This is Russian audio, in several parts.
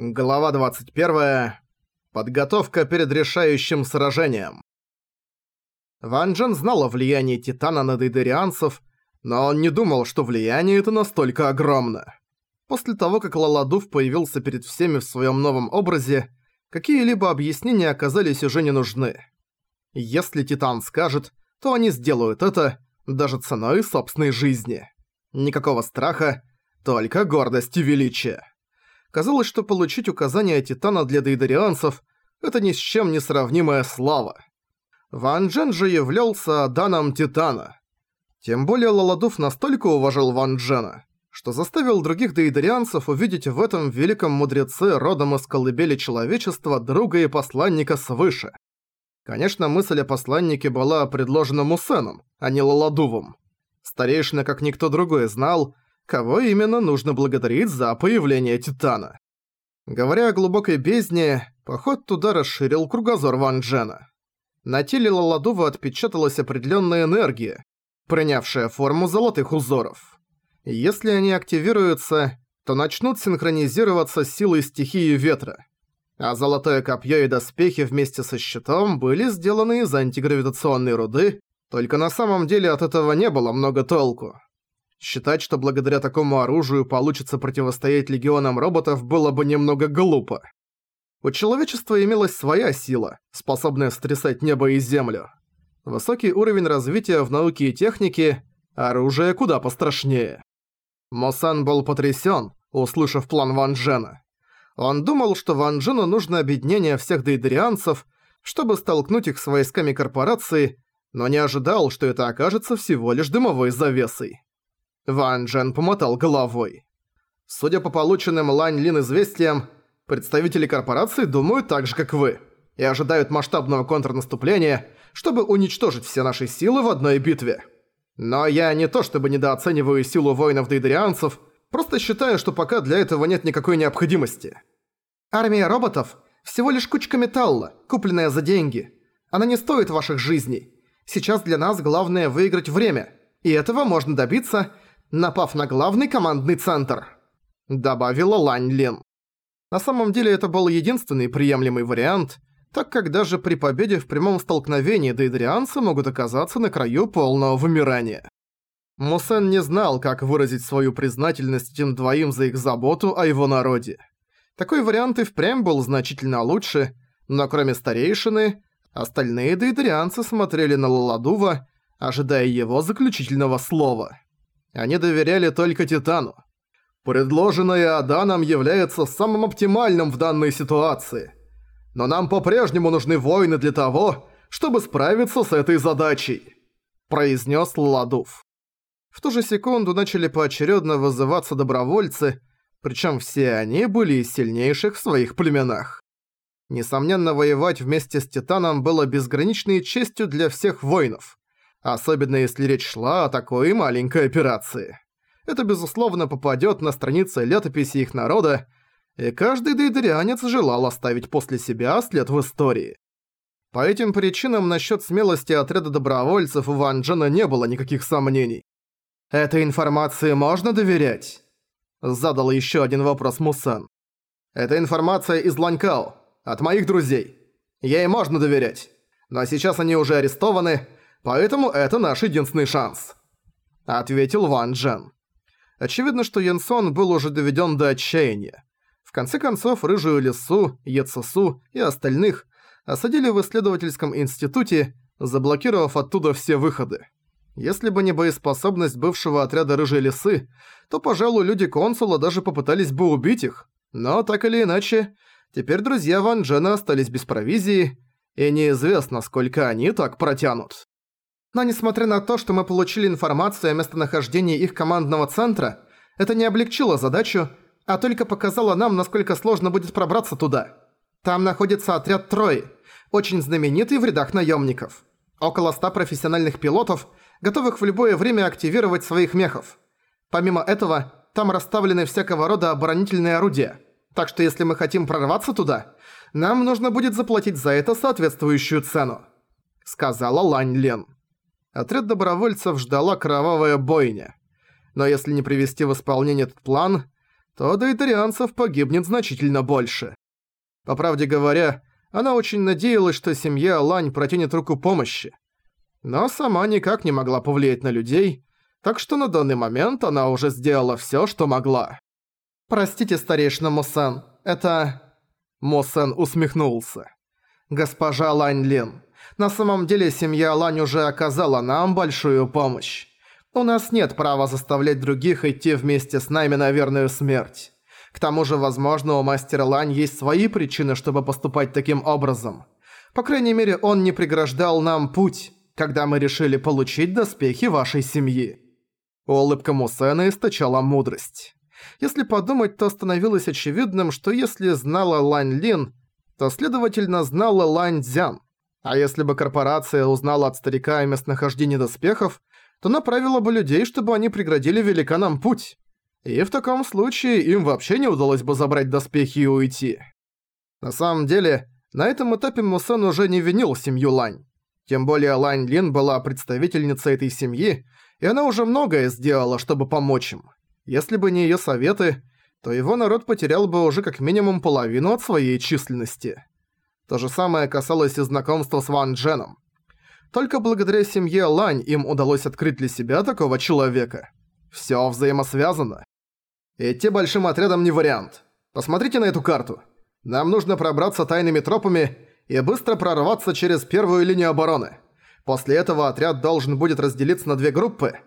Глава 21. Подготовка перед решающим сражением. Ван Джен знал о влиянии Титана на дейдерианцев, но он не думал, что влияние это настолько огромно. После того, как Лаладув появился перед всеми в своем новом образе, какие-либо объяснения оказались уже не нужны. Если Титан скажет, то они сделают это, даже ценой собственной жизни. Никакого страха, только гордость и величие. Казалось, что получить указания Титана для дейдарианцев – это ни с чем не сравнимая слава. Ван Джен же являлся Даном Титана. Тем более Лаладуф настолько уважал Ван Джена, что заставил других дейдарианцев увидеть в этом великом мудреце родом из колыбели человечества друга и посланника свыше. Конечно, мысль о посланнике была предложена Мусеном, а не Лаладувом. Старейшина, как никто другой, знал – кого именно нужно благодарить за появление Титана. Говоря о глубокой бездне, поход туда расширил кругозор Ван Джена. На теле Лаладува отпечаталась определенная энергия, принявшая форму золотых узоров. Если они активируются, то начнут синхронизироваться с силой стихии ветра. А золотое копье и доспехи вместе со щитом были сделаны из антигравитационной руды, только на самом деле от этого не было много толку. Считать, что благодаря такому оружию получится противостоять легионам роботов, было бы немного глупо. У человечества имелась своя сила, способная стрясать небо и землю. Высокий уровень развития в науке и технике, оружие куда пострашнее. Мосан был потрясен, услышав план Ван Джена. Он думал, что Ван Джену нужно объединение всех дейдерианцев, чтобы столкнуть их с войсками корпорации, но не ожидал, что это окажется всего лишь дымовой завесой. Ван Джен помотал головой. Судя по полученным Лань Лин известиям, представители корпорации думают так же, как вы, и ожидают масштабного контрнаступления, чтобы уничтожить все наши силы в одной битве. Но я не то чтобы недооцениваю силу воинов-дейдерианцев, просто считаю, что пока для этого нет никакой необходимости. Армия роботов – всего лишь кучка металла, купленная за деньги. Она не стоит ваших жизней. Сейчас для нас главное выиграть время, и этого можно добиться – напав на главный командный центр», — добавила Лань Лин. На самом деле это был единственный приемлемый вариант, так как даже при победе в прямом столкновении дейдрианцы могут оказаться на краю полного вымирания. Мусен не знал, как выразить свою признательность тем двоим за их заботу о его народе. Такой вариант и впрямь был значительно лучше, но кроме старейшины, остальные дейдрианцы смотрели на Лаладува, ожидая его заключительного слова. Они доверяли только Титану. Предложенное Аданом является самым оптимальным в данной ситуации. Но нам по-прежнему нужны воины для того, чтобы справиться с этой задачей», – произнес Ладув. В ту же секунду начали поочередно вызываться добровольцы, причем все они были из сильнейших в своих племенах. Несомненно, воевать вместе с Титаном было безграничной честью для всех воинов особенно если речь шла о такой маленькой операции. Это, безусловно, попадет на страницы летописи их народа, и каждый дейдерианец желал оставить после себя след в истории. По этим причинам насчет смелости отряда добровольцев у Ван Джена не было никаких сомнений. «Этой информации можно доверять?» Задал еще один вопрос Мусан. «Это информация из Ланькао, от моих друзей. Ей можно доверять. Но сейчас они уже арестованы, Поэтому это наш единственный шанс», — ответил Ван Джен. Очевидно, что Янсон был уже доведен до отчаяния. В конце концов, Рыжую Лису, Ецесу и остальных осадили в исследовательском институте, заблокировав оттуда все выходы. Если бы не боеспособность бывшего отряда Рыжей Лисы, то, пожалуй, люди консула даже попытались бы убить их. Но так или иначе, теперь друзья Ван Джена остались без провизии, и неизвестно, сколько они так протянут. Но несмотря на то, что мы получили информацию о местонахождении их командного центра, это не облегчило задачу, а только показало нам, насколько сложно будет пробраться туда. Там находится отряд Трои, очень знаменитый в рядах наемников. Около ста профессиональных пилотов, готовых в любое время активировать своих мехов. Помимо этого, там расставлены всякого рода оборонительные орудия. Так что если мы хотим прорваться туда, нам нужно будет заплатить за это соответствующую цену», — сказала Лань Лен отряд добровольцев ждала кровавая бойня. Но если не привести в исполнение этот план, то дейтерианцев погибнет значительно больше. По правде говоря, она очень надеялась, что семья Лань протянет руку помощи. Но сама никак не могла повлиять на людей, так что на данный момент она уже сделала всё, что могла. «Простите, старейшина Мусан, это...» Мусан усмехнулся. «Госпожа Лань Лин, на самом деле семья Лань уже оказала нам большую помощь. У нас нет права заставлять других идти вместе с нами на верную смерть. К тому же, возможно, у мастера Лань есть свои причины, чтобы поступать таким образом. По крайней мере, он не преграждал нам путь, когда мы решили получить доспехи вашей семьи». Улыбка Мусена источала мудрость. Если подумать, то становилось очевидным, что если знала Лань Лин, то, следовательно, знала Лань Цзян. А если бы корпорация узнала от старика о местнохождении доспехов, то направила бы людей, чтобы они преградили великанам путь. И в таком случае им вообще не удалось бы забрать доспехи и уйти. На самом деле, на этом этапе Мусан уже не винил семью Лань. Тем более Лань Лин была представительницей этой семьи, и она уже многое сделала, чтобы помочь им. Если бы не её советы, то его народ потерял бы уже как минимум половину от своей численности. То же самое касалось и знакомства с Ван Дженом. Только благодаря семье Лань им удалось открыть для себя такого человека. Всё взаимосвязано. Идти большим отрядом не вариант. Посмотрите на эту карту. Нам нужно пробраться тайными тропами и быстро прорваться через первую линию обороны. После этого отряд должен будет разделиться на две группы.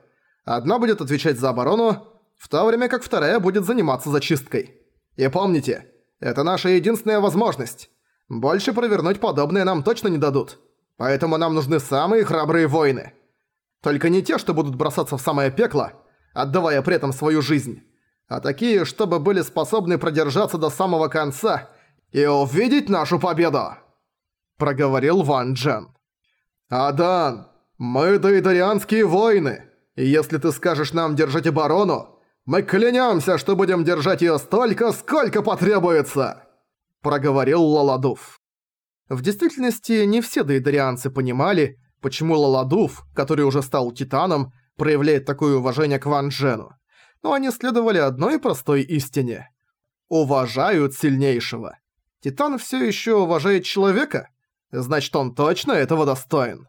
Одна будет отвечать за оборону, в то время как вторая будет заниматься зачисткой. И помните, это наша единственная возможность. Больше провернуть подобное нам точно не дадут. Поэтому нам нужны самые храбрые воины. Только не те, что будут бросаться в самое пекло, отдавая при этом свою жизнь, а такие, чтобы были способны продержаться до самого конца и увидеть нашу победу!» Проговорил Ван Джен. «Адан, мы дейдарианские воины, и если ты скажешь нам держать оборону, мы клянемся, что будем держать ее столько, сколько потребуется!» Проговорил Лаладуф. В действительности, не все дейдарианцы понимали, почему Лаладуф, который уже стал Титаном, проявляет такое уважение к Ван Джену. Но они следовали одной простой истине. Уважают сильнейшего. Титан все еще уважает человека? Значит, он точно этого достоин.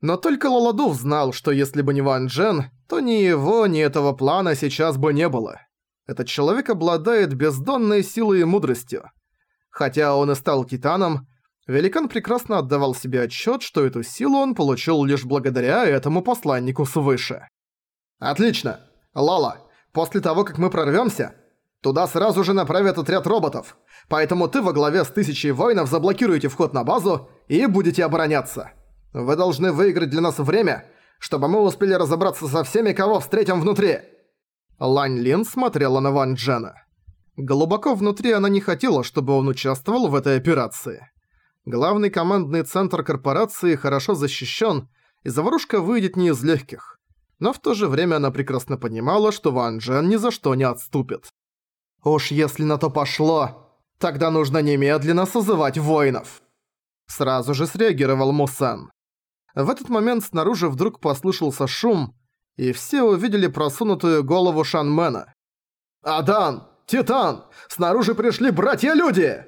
Но только Лаладуф знал, что если бы не Ван Джен, то ни его, ни этого плана сейчас бы не было. Этот человек обладает бездонной силой и мудростью. Хотя он и стал Титаном, Великан прекрасно отдавал себе отчет, что эту силу он получил лишь благодаря этому посланнику свыше. «Отлично! Лала, после того, как мы прорвемся, туда сразу же направят отряд роботов, поэтому ты во главе с тысячей воинов заблокируете вход на базу и будете обороняться. Вы должны выиграть для нас время, чтобы мы успели разобраться со всеми, кого встретим внутри!» Лань Лин смотрела на Ван Джена. Глубоко внутри она не хотела, чтобы он участвовал в этой операции. Главный командный центр корпорации хорошо защищен, и заварушка выйдет не из легких. Но в то же время она прекрасно понимала, что Ван Джен ни за что не отступит. «Уж если на то пошло, тогда нужно немедленно созывать воинов!» Сразу же среагировал Мусан. В этот момент снаружи вдруг послышался шум, и все увидели просунутую голову Шанмена. «Адан! Титан! Снаружи пришли братья-люди!»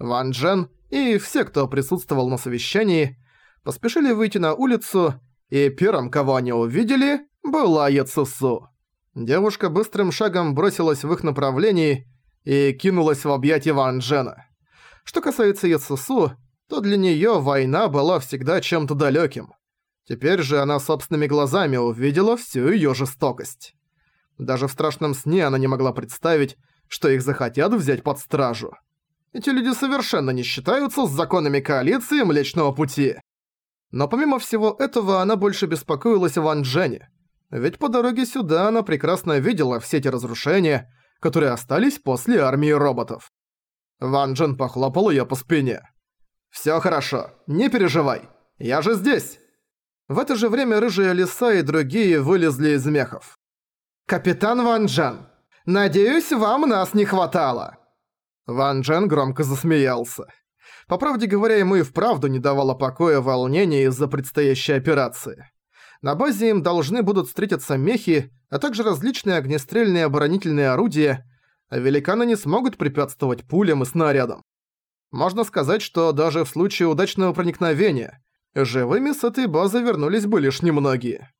Ван Джен и все, кто присутствовал на совещании, поспешили выйти на улицу, и первым, кого они увидели, была Яцусу. Девушка быстрым шагом бросилась в их направлении и кинулась в объятия Ван Джена. Что касается Яцусу, то для неё война была всегда чем-то далёким. Теперь же она собственными глазами увидела всю её жестокость. Даже в страшном сне она не могла представить, что их захотят взять под стражу. Эти люди совершенно не считаются с законами коалиции Млечного Пути. Но помимо всего этого, она больше беспокоилась о Ван Джене. Ведь по дороге сюда она прекрасно видела все эти разрушения, которые остались после армии роботов. Ван Джен похлопал её по спине. «Всё хорошо, не переживай, я же здесь!» В это же время рыжая лиса и другие вылезли из мехов. «Капитан Ван Джен, надеюсь, вам нас не хватало!» Ван Джен громко засмеялся. По правде говоря, ему и вправду не давало покоя волнение из-за предстоящей операции. На базе им должны будут встретиться мехи, а также различные огнестрельные оборонительные орудия, а великаны не смогут препятствовать пулям и снарядам. Можно сказать, что даже в случае удачного проникновения живыми с этой базы вернулись бы лишь немногие.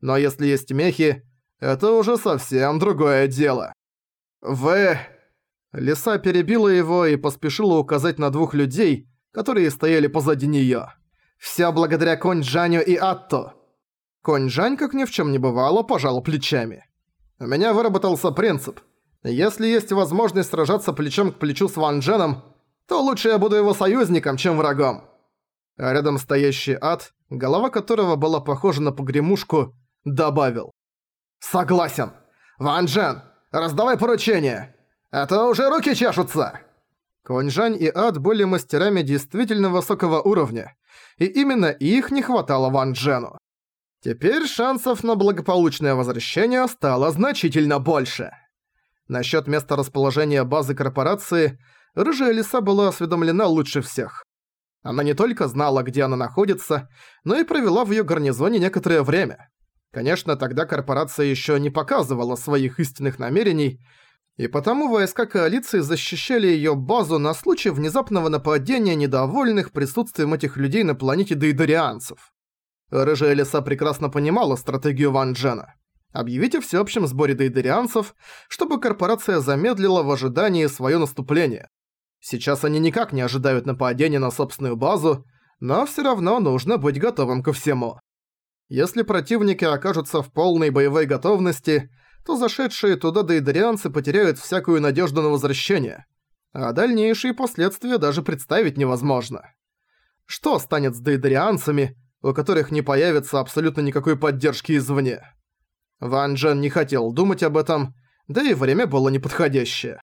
Но если есть мехи, это уже совсем другое дело. Вы... Лиса перебила его и поспешила указать на двух людей, которые стояли позади неё. «Всё благодаря Конь Джаню и Атто». Конь Жань, как ни в чём не бывало, пожал плечами. «У меня выработался принцип. Если есть возможность сражаться плечом к плечу с Ван Дженом, то лучше я буду его союзником, чем врагом». А рядом стоящий ад, голова которого была похожа на погремушку, добавил. «Согласен. Ван Джен, раздавай поручение. Это уже руки чешутся!» Коньжань и Ад были мастерами действительно высокого уровня, и именно их не хватало Ван Джену. Теперь шансов на благополучное возвращение стало значительно больше. Насчёт места расположения базы корпорации, Рыжая Лиса была осведомлена лучше всех. Она не только знала, где она находится, но и провела в её гарнизоне некоторое время. Конечно, тогда корпорация ещё не показывала своих истинных намерений, и потому войска коалиции защищали её базу на случай внезапного нападения недовольных присутствием этих людей на планете дейдерианцев. Рыжая лиса прекрасно понимала стратегию Ван Джена. Объявить о всеобщем сборе дейдерианцев, чтобы корпорация замедлила в ожидании своё наступление. Сейчас они никак не ожидают нападения на собственную базу, но всё равно нужно быть готовым ко всему. Если противники окажутся в полной боевой готовности – то зашедшие туда дейдерианцы потеряют всякую надежду на возвращение, а дальнейшие последствия даже представить невозможно. Что станет с дейдерианцами, у которых не появится абсолютно никакой поддержки извне? Ван Джен не хотел думать об этом, да и время было неподходящее.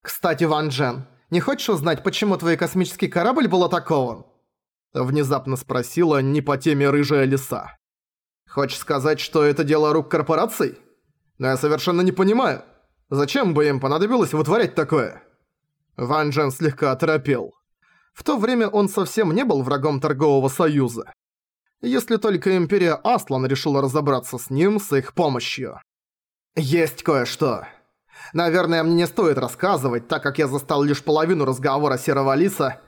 «Кстати, Ван Джен, не хочешь узнать, почему твой космический корабль был атакован?» Внезапно спросила не по теме рыжая лиса. «Хочешь сказать, что это дело рук корпораций?» Но я совершенно не понимаю, зачем бы им понадобилось вытворять такое?» Ван Джен слегка оторопел. В то время он совсем не был врагом торгового союза. Если только Империя Аслан решила разобраться с ним с их помощью. «Есть кое-что. Наверное, мне не стоит рассказывать, так как я застал лишь половину разговора Серого Лиса,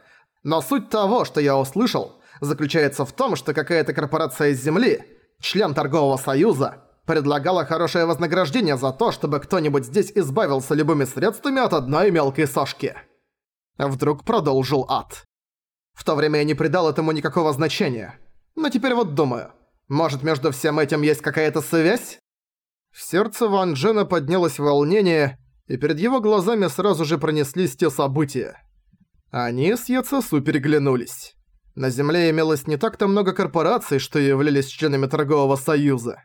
но суть того, что я услышал, заключается в том, что какая-то корпорация из Земли, член торгового союза, предлагала хорошее вознаграждение за то, чтобы кто-нибудь здесь избавился любыми средствами от одной мелкой сошки. Вдруг продолжил ад. В то время я не придал этому никакого значения. Но теперь вот думаю, может между всем этим есть какая-то связь? В сердце Ван Джена поднялось волнение, и перед его глазами сразу же пронеслись те события. Они с Яцесу переглянулись. На Земле имелось не так-то много корпораций, что являлись членами торгового союза.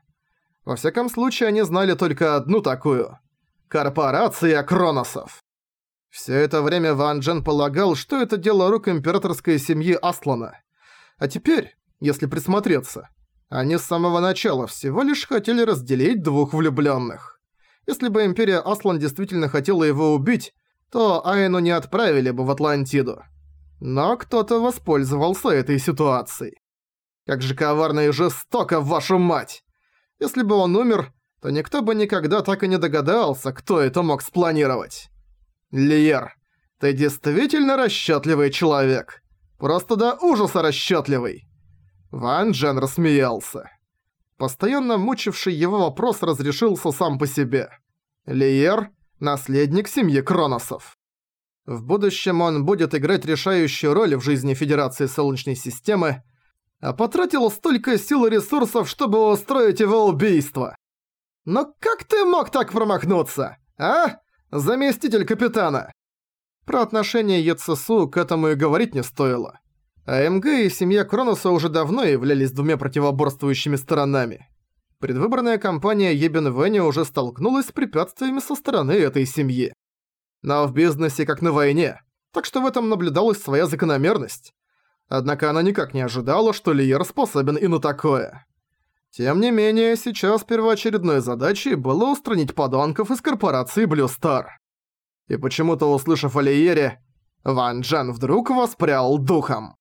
Во всяком случае, они знали только одну такую – корпорация Кроносов. Все это время Ван Джен полагал, что это дело рук императорской семьи Аслана. А теперь, если присмотреться, они с самого начала всего лишь хотели разделить двух влюбленных. Если бы Империя Аслан действительно хотела его убить, то Айну не отправили бы в Атлантиду. Но кто-то воспользовался этой ситуацией. Как же коварно и жестоко, вашу мать! Если бы он умер, то никто бы никогда так и не догадался, кто это мог спланировать. Лиер, ты действительно расчётливый человек. Просто до ужаса расчётливый. Ван Джен рассмеялся. Постоянно мучивший его вопрос разрешился сам по себе. Лиер – наследник семьи Кроносов. В будущем он будет играть решающую роль в жизни Федерации Солнечной Системы – а потратил столько сил и ресурсов, чтобы устроить его убийство. Но как ты мог так промахнуться, а? Заместитель капитана. Про отношение ЕЦСУ к этому и говорить не стоило. А МГ и семья Кроноса уже давно являлись двумя противоборствующими сторонами. Предвыборная кампания Ебен Венни уже столкнулась с препятствиями со стороны этой семьи. Но в бизнесе как на войне, так что в этом наблюдалась своя закономерность. Однако она никак не ожидала, что Лиер способен и на такое. Тем не менее, сейчас первоочередной задачей было устранить подонков из корпорации Blue Star. И почему-то, услышав о Лиере, Ван Джен вдруг воспрял духом.